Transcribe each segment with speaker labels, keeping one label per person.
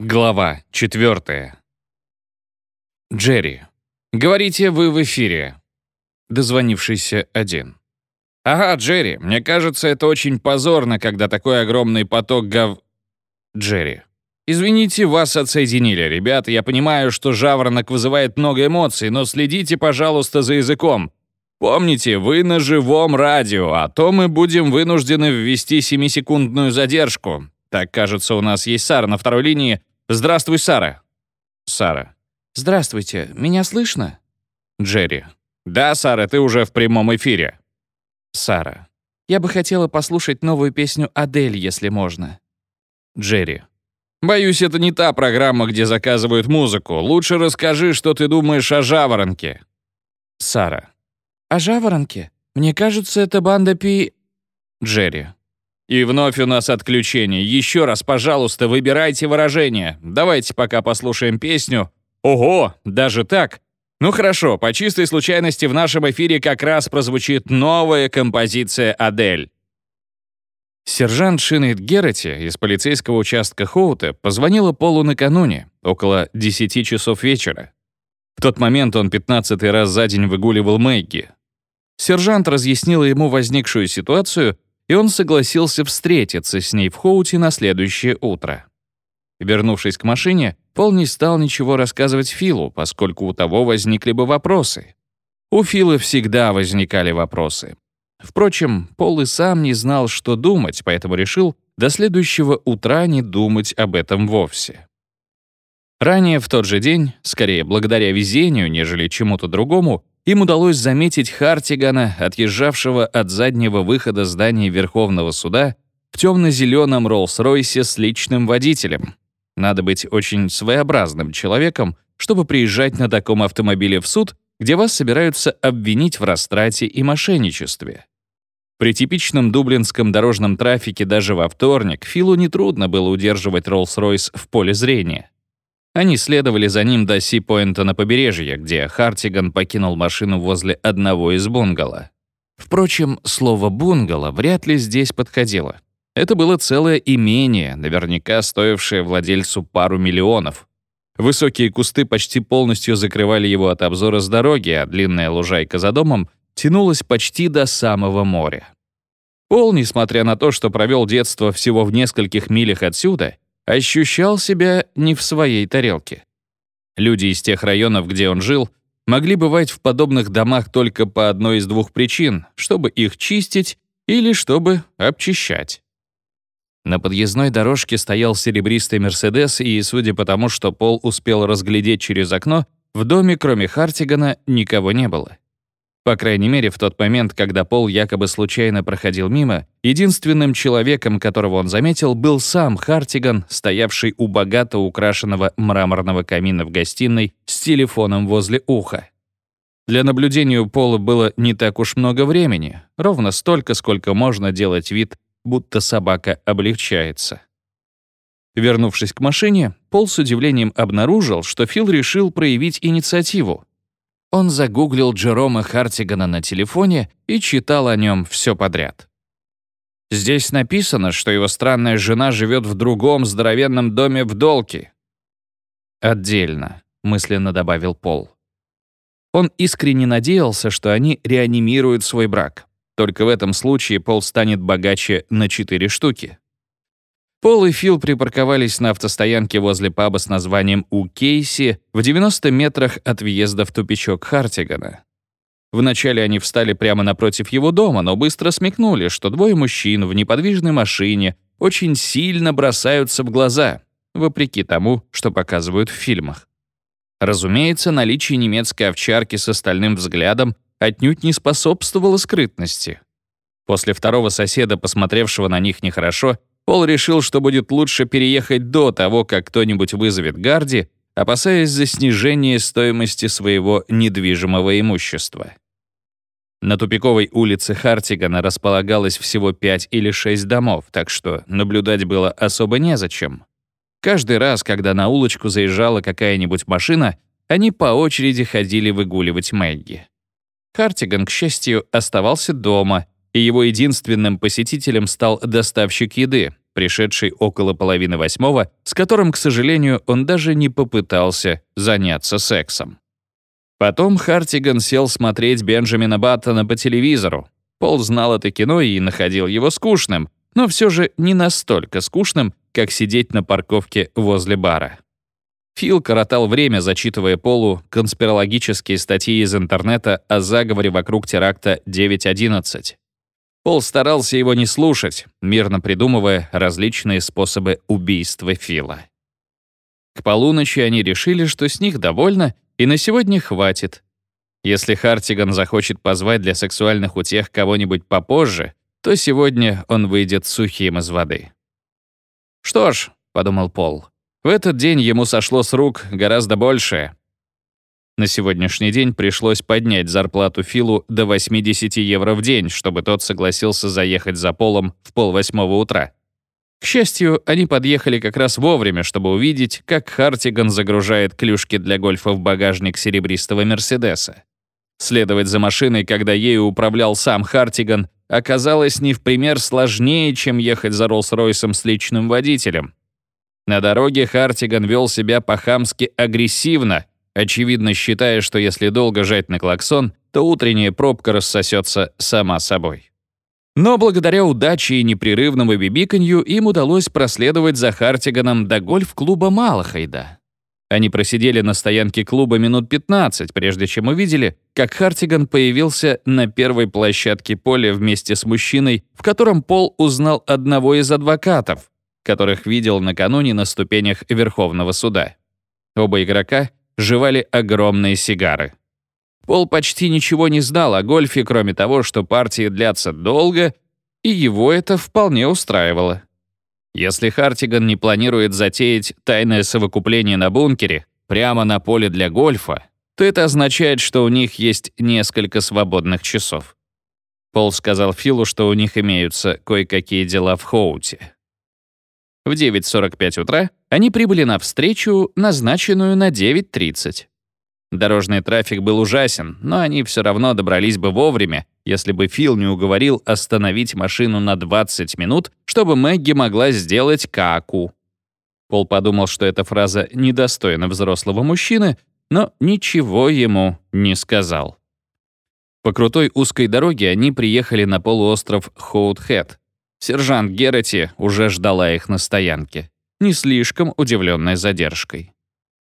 Speaker 1: Глава 4. Джерри. Говорите, вы в эфире. Дозвонившийся один. Ага, Джерри, мне кажется, это очень позорно, когда такой огромный поток гов... Джерри. Извините, вас отсоединили, ребята. Я понимаю, что жаворонок вызывает много эмоций, но следите, пожалуйста, за языком. Помните, вы на живом радио, а то мы будем вынуждены ввести 7-секундную задержку. Так, кажется, у нас есть Сара на второй линии. Здравствуй, Сара. Сара.
Speaker 2: Здравствуйте, меня слышно?
Speaker 1: Джерри. Да, Сара, ты уже в прямом эфире.
Speaker 2: Сара. Я бы хотела послушать новую песню Адель, если можно.
Speaker 1: Джерри. Боюсь, это не та программа, где заказывают музыку. Лучше расскажи, что ты думаешь о Жаворонке. Сара.
Speaker 2: О Жаворонке? Мне кажется, это банда Пи...
Speaker 1: Джерри. И вновь у нас отключение. Еще раз, пожалуйста, выбирайте выражение. Давайте пока послушаем песню. Ого, даже так? Ну хорошо, по чистой случайности в нашем эфире как раз прозвучит новая композиция «Адель». Сержант Шинейд Герати из полицейского участка Хоута позвонила Полу накануне, около 10 часов вечера. В тот момент он 15 раз за день выгуливал Мэгги. Сержант разъяснила ему возникшую ситуацию — и он согласился встретиться с ней в Хоуте на следующее утро. Вернувшись к машине, Пол не стал ничего рассказывать Филу, поскольку у того возникли бы вопросы. У Фила всегда возникали вопросы. Впрочем, Пол и сам не знал, что думать, поэтому решил до следующего утра не думать об этом вовсе. Ранее в тот же день, скорее благодаря везению, нежели чему-то другому, им удалось заметить Хартигана, отъезжавшего от заднего выхода здания Верховного суда в темно-зеленом Роллс-Ройсе с личным водителем. Надо быть очень своеобразным человеком, чтобы приезжать на таком автомобиле в суд, где вас собираются обвинить в растрате и мошенничестве. При типичном дублинском дорожном трафике даже во вторник Филу нетрудно было удерживать Роллс-Ройс в поле зрения. Они следовали за ним до Си-Пойнта на побережье, где Хартиган покинул машину возле одного из бунгало. Впрочем, слово «бунгало» вряд ли здесь подходило. Это было целое имение, наверняка стоившее владельцу пару миллионов. Высокие кусты почти полностью закрывали его от обзора с дороги, а длинная лужайка за домом тянулась почти до самого моря. Пол, несмотря на то, что провел детство всего в нескольких милях отсюда, ощущал себя не в своей тарелке. Люди из тех районов, где он жил, могли бывать в подобных домах только по одной из двух причин, чтобы их чистить или чтобы обчищать. На подъездной дорожке стоял серебристый «Мерседес», и, судя по тому, что Пол успел разглядеть через окно, в доме, кроме Хартигана, никого не было. По крайней мере, в тот момент, когда Пол якобы случайно проходил мимо, единственным человеком, которого он заметил, был сам Хартиган, стоявший у богато украшенного мраморного камина в гостиной с телефоном возле уха. Для наблюдения у Пола было не так уж много времени, ровно столько, сколько можно делать вид, будто собака облегчается. Вернувшись к машине, Пол с удивлением обнаружил, что Фил решил проявить инициативу. Он загуглил Джерома Хартигана на телефоне и читал о нем все подряд. Здесь написано, что его странная жена живет в другом здоровенном доме в Долке. «Отдельно», — мысленно добавил Пол. Он искренне надеялся, что они реанимируют свой брак. Только в этом случае Пол станет богаче на четыре штуки. Пол и Фил припарковались на автостоянке возле паба с названием «У Кейси» в 90 метрах от въезда в тупичок Хартигана. Вначале они встали прямо напротив его дома, но быстро смекнули, что двое мужчин в неподвижной машине очень сильно бросаются в глаза, вопреки тому, что показывают в фильмах. Разумеется, наличие немецкой овчарки с остальным взглядом отнюдь не способствовало скрытности. После второго соседа, посмотревшего на них нехорошо, Пол решил, что будет лучше переехать до того, как кто-нибудь вызовет Гарди, опасаясь за снижение стоимости своего недвижимого имущества. На тупиковой улице Хартигана располагалось всего пять или шесть домов, так что наблюдать было особо незачем. Каждый раз, когда на улочку заезжала какая-нибудь машина, они по очереди ходили выгуливать Мэгги. Хартиган, к счастью, оставался дома, и его единственным посетителем стал доставщик еды, пришедший около половины восьмого, с которым, к сожалению, он даже не попытался заняться сексом. Потом Хартиган сел смотреть Бенджамина Баттона по телевизору. Пол знал это кино и находил его скучным, но все же не настолько скучным, как сидеть на парковке возле бара. Фил коротал время, зачитывая Полу конспирологические статьи из интернета о заговоре вокруг теракта 9.11. Пол старался его не слушать, мирно придумывая различные способы убийства Фила. К полуночи они решили, что с них довольно, и на сегодня хватит. Если Хартиган захочет позвать для сексуальных утех кого-нибудь попозже, то сегодня он выйдет сухим из воды. «Что ж», — подумал Пол, — «в этот день ему сошло с рук гораздо большее». На сегодняшний день пришлось поднять зарплату Филу до 80 евро в день, чтобы тот согласился заехать за Полом в полвосьмого утра. К счастью, они подъехали как раз вовремя, чтобы увидеть, как Хартиган загружает клюшки для гольфа в багажник серебристого Мерседеса. Следовать за машиной, когда ею управлял сам Хартиган, оказалось не в пример сложнее, чем ехать за Роллс-Ройсом с личным водителем. На дороге Хартиган вел себя по-хамски агрессивно, очевидно считая, что если долго жать на клаксон, то утренняя пробка рассосется сама собой. Но благодаря удаче и непрерывному бибиканью им удалось проследовать за Хартиганом до гольф-клуба Малахайда. Они просидели на стоянке клуба минут 15, прежде чем увидели, как Хартиган появился на первой площадке поля вместе с мужчиной, в котором Пол узнал одного из адвокатов, которых видел накануне на ступенях Верховного суда. Оба игрока жевали огромные сигары. Пол почти ничего не знал о гольфе, кроме того, что партии длятся долго, и его это вполне устраивало. Если Хартиган не планирует затеять тайное совокупление на бункере прямо на поле для гольфа, то это означает, что у них есть несколько свободных часов. Пол сказал Филу, что у них имеются кое-какие дела в Хоуте. В 9.45 утра они прибыли на встречу, назначенную на 9.30. Дорожный трафик был ужасен, но они все равно добрались бы вовремя, если бы Фил не уговорил остановить машину на 20 минут, чтобы Мэгги могла сделать каку. Пол подумал, что эта фраза недостойна взрослого мужчины, но ничего ему не сказал. По крутой узкой дороге они приехали на полуостров Хоутхед. Сержант Герати уже ждала их на стоянке, не слишком удивленная задержкой.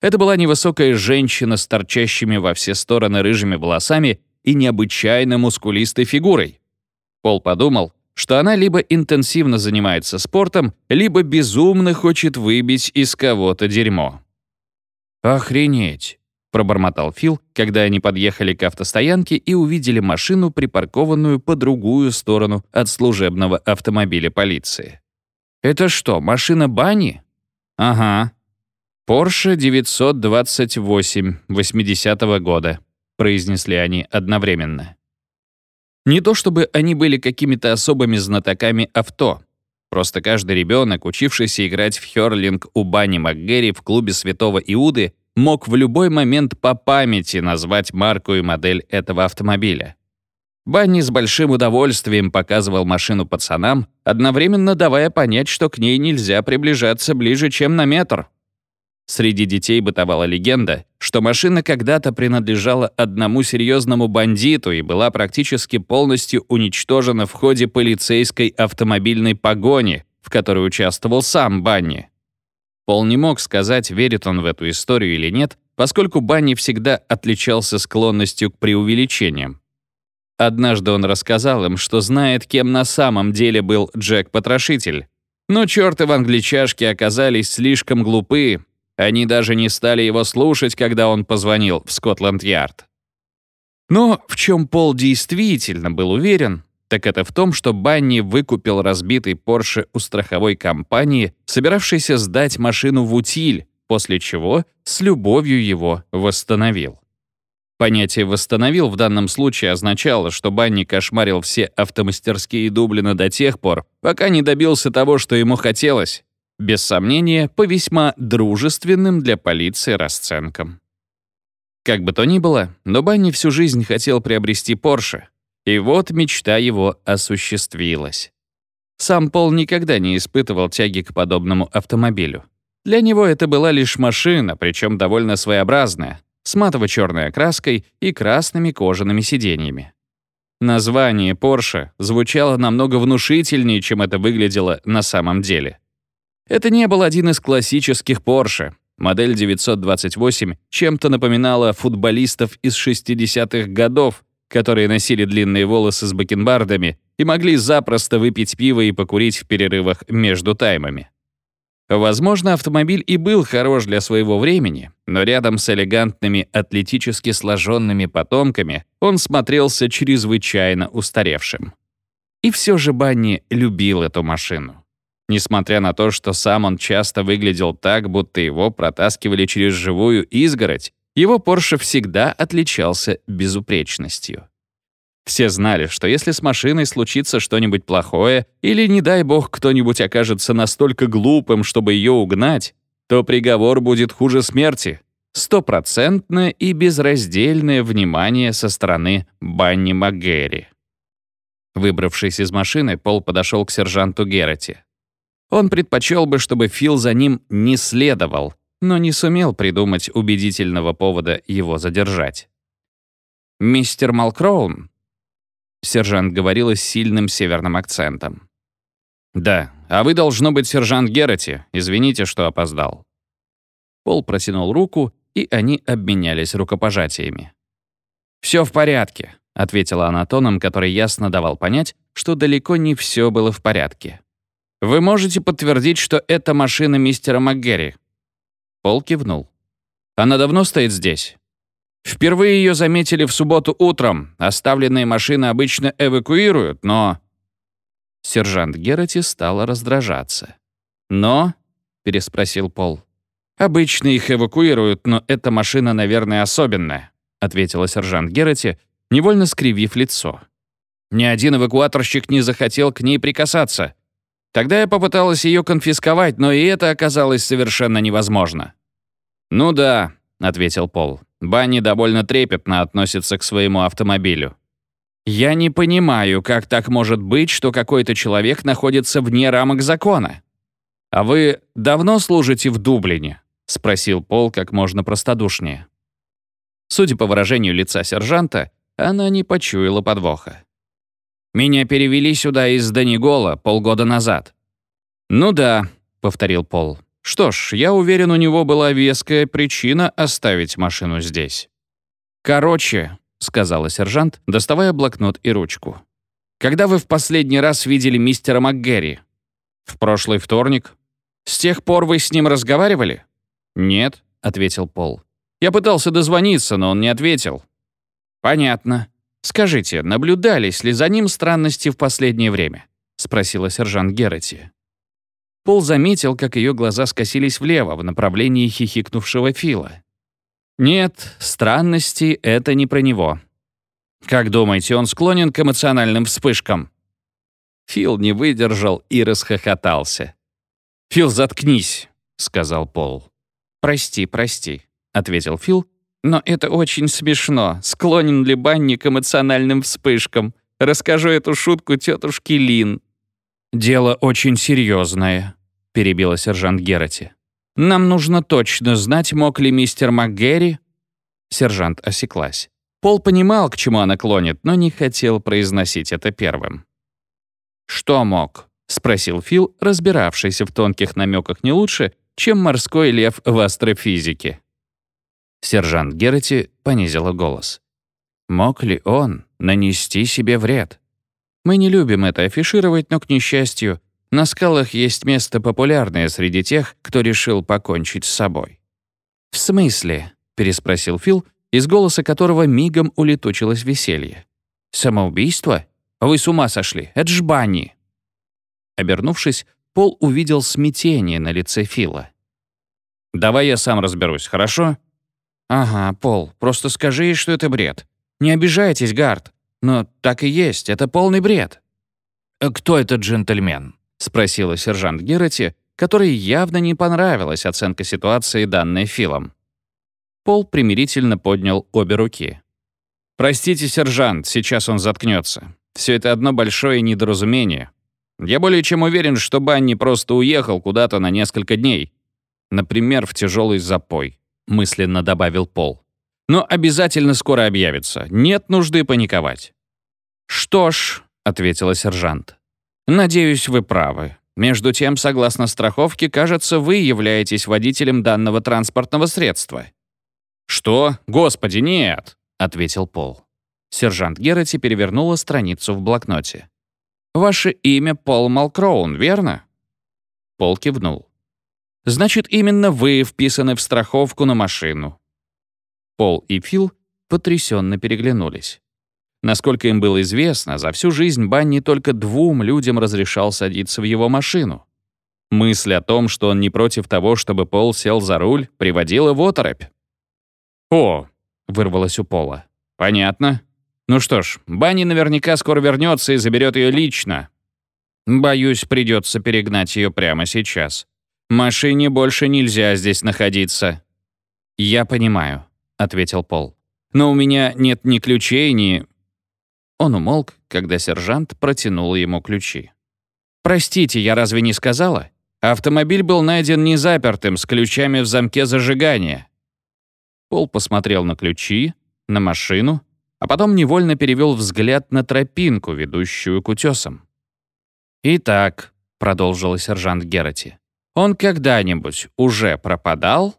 Speaker 1: Это была невысокая женщина с торчащими во все стороны рыжими волосами и необычайно мускулистой фигурой. Пол подумал, что она либо интенсивно занимается спортом, либо безумно хочет выбить из кого-то дерьмо. «Охренеть!» — пробормотал Фил, когда они подъехали к автостоянке и увидели машину, припаркованную по другую сторону от служебного автомобиля полиции. «Это что, машина Бани?» «Ага», «Порше 928 80-го года», — произнесли они одновременно. Не то чтобы они были какими-то особыми знатоками авто. Просто каждый ребенок, учившийся играть в хёрлинг у Бани МакГерри в клубе Святого Иуды, мог в любой момент по памяти назвать марку и модель этого автомобиля. Банни с большим удовольствием показывал машину пацанам, одновременно давая понять, что к ней нельзя приближаться ближе, чем на метр. Среди детей бытовала легенда, что машина когда-то принадлежала одному серьезному бандиту и была практически полностью уничтожена в ходе полицейской автомобильной погони, в которой участвовал сам Банни. Пол не мог сказать, верит он в эту историю или нет, поскольку Банни всегда отличался склонностью к преувеличениям. Однажды он рассказал им, что знает, кем на самом деле был Джек-потрошитель. Но чертовы англичашки оказались слишком глупы, они даже не стали его слушать, когда он позвонил в Скотланд-Ярд. Но в чем Пол действительно был уверен, так это в том, что Банни выкупил разбитый Порше у страховой компании, собиравшейся сдать машину в утиль, после чего с любовью его восстановил. Понятие «восстановил» в данном случае означало, что Банни кошмарил все автомастерские Дублина до тех пор, пока не добился того, что ему хотелось без сомнения, по весьма дружественным для полиции расценкам. Как бы то ни было, но Банни всю жизнь хотел приобрести Порше, и вот мечта его осуществилась. Сам Пол никогда не испытывал тяги к подобному автомобилю. Для него это была лишь машина, причем довольно своеобразная, с матово-черной окраской и красными кожаными сиденьями. Название Porsche звучало намного внушительнее, чем это выглядело на самом деле. Это не был один из классических Porsche. Модель 928 чем-то напоминала футболистов из 60-х годов, которые носили длинные волосы с бакенбардами и могли запросто выпить пиво и покурить в перерывах между таймами. Возможно, автомобиль и был хорош для своего времени, но рядом с элегантными, атлетически сложенными потомками он смотрелся чрезвычайно устаревшим. И все же Банни любил эту машину. Несмотря на то, что сам он часто выглядел так, будто его протаскивали через живую изгородь, его Порше всегда отличался безупречностью. Все знали, что если с машиной случится что-нибудь плохое, или, не дай бог, кто-нибудь окажется настолько глупым, чтобы ее угнать, то приговор будет хуже смерти. Стопроцентное и безраздельное внимание со стороны Банни МакГерри. Выбравшись из машины, Пол подошел к сержанту Герроти. Он предпочел бы, чтобы Фил за ним не следовал, но не сумел придумать убедительного повода его задержать. «Мистер Малкроун», Сержант говорила с сильным северным акцентом. «Да, а вы, должно быть, сержант Герати. Извините, что опоздал». Пол протянул руку, и они обменялись рукопожатиями. «Все в порядке», — ответила она тоном, который ясно давал понять, что далеко не все было в порядке. «Вы можете подтвердить, что это машина мистера МакГерри?» Пол кивнул. «Она давно стоит здесь?» Впервые ее заметили в субботу утром. Оставленные машины обычно эвакуируют, но... Сержант Герати стала раздражаться. «Но?» — переспросил Пол. «Обычно их эвакуируют, но эта машина, наверное, особенная», — ответила сержант Герати, невольно скривив лицо. «Ни один эвакуаторщик не захотел к ней прикасаться. Тогда я попыталась ее конфисковать, но и это оказалось совершенно невозможно». «Ну да», — ответил Пол. Банни довольно трепетно относится к своему автомобилю. «Я не понимаю, как так может быть, что какой-то человек находится вне рамок закона. А вы давно служите в Дублине?» — спросил Пол как можно простодушнее. Судя по выражению лица сержанта, она не почуяла подвоха. «Меня перевели сюда из Данигола полгода назад». «Ну да», — повторил Пол. Что ж, я уверен, у него была веская причина оставить машину здесь. «Короче», — сказала сержант, доставая блокнот и ручку. «Когда вы в последний раз видели мистера МакГерри?» «В прошлый вторник». «С тех пор вы с ним разговаривали?» «Нет», — ответил Пол. «Я пытался дозвониться, но он не ответил». «Понятно. Скажите, наблюдались ли за ним странности в последнее время?» — спросила сержант Герроти. Пол заметил, как ее глаза скосились влево, в направлении хихикнувшего Фила. Нет, странности — это не про него. Как думаете, он склонен к эмоциональным вспышкам? Фил не выдержал и расхохотался. «Фил, заткнись», — сказал Пол. «Прости, прости», — ответил Фил. «Но это очень смешно. Склонен ли Банни к эмоциональным вспышкам? Расскажу эту шутку тетушке Лин». «Дело очень серьезное», — перебила сержант Герати. «Нам нужно точно знать, мог ли мистер МакГерри...» Сержант осеклась. Пол понимал, к чему она клонит, но не хотел произносить это первым. «Что мог?» — спросил Фил, разбиравшийся в тонких намеках не лучше, чем морской лев в астрофизике. Сержант Герати понизила голос. «Мог ли он нанести себе вред?» Мы не любим это афишировать, но, к несчастью, на скалах есть место популярное среди тех, кто решил покончить с собой. «В смысле?» — переспросил Фил, из голоса которого мигом улетучилось веселье. «Самоубийство? Вы с ума сошли? Это ж Банни!» Обернувшись, Пол увидел смятение на лице Фила. «Давай я сам разберусь, хорошо?» «Ага, Пол, просто скажи ей, что это бред. Не обижайтесь, Гард. Но так и есть, это полный бред». «Кто этот джентльмен?» — спросила сержант Герати, которой явно не понравилась оценка ситуации, данной Филом. Пол примирительно поднял обе руки. «Простите, сержант, сейчас он заткнется. Все это одно большое недоразумение. Я более чем уверен, что Банни просто уехал куда-то на несколько дней. Например, в тяжелый запой», — мысленно добавил Пол. «Но обязательно скоро объявится. Нет нужды паниковать».
Speaker 2: «Что ж», — ответила сержант, — «надеюсь, вы правы. Между тем, согласно страховке, кажется, вы являетесь водителем данного транспортного средства».
Speaker 1: «Что? Господи, нет!» — ответил Пол.
Speaker 2: Сержант Герати перевернула страницу в блокноте. «Ваше имя Пол Малкроун, верно?» Пол кивнул. «Значит, именно вы вписаны в страховку на машину». Пол и Фил потрясенно переглянулись. Насколько им было известно, за всю жизнь Банни только двум людям разрешал садиться в его машину. Мысль о том, что он не против того, чтобы Пол сел за руль, приводила в оторопь.
Speaker 1: «О!» — вырвалось у Пола. «Понятно. Ну что ж, Банни наверняка скоро вернется и заберет ее лично. Боюсь, придется перегнать ее прямо сейчас. Машине больше нельзя здесь находиться».
Speaker 2: «Я понимаю», — ответил Пол.
Speaker 1: «Но у меня нет ни ключей, ни...»
Speaker 2: Он умолк, когда сержант протянул ему ключи. «Простите, я разве не сказала? Автомобиль был найден незапертым, с ключами в замке зажигания». Пол посмотрел на ключи, на машину, а потом невольно перевел взгляд на тропинку, ведущую к утесам. «Итак», — продолжил сержант Герати, — «он когда-нибудь уже пропадал?»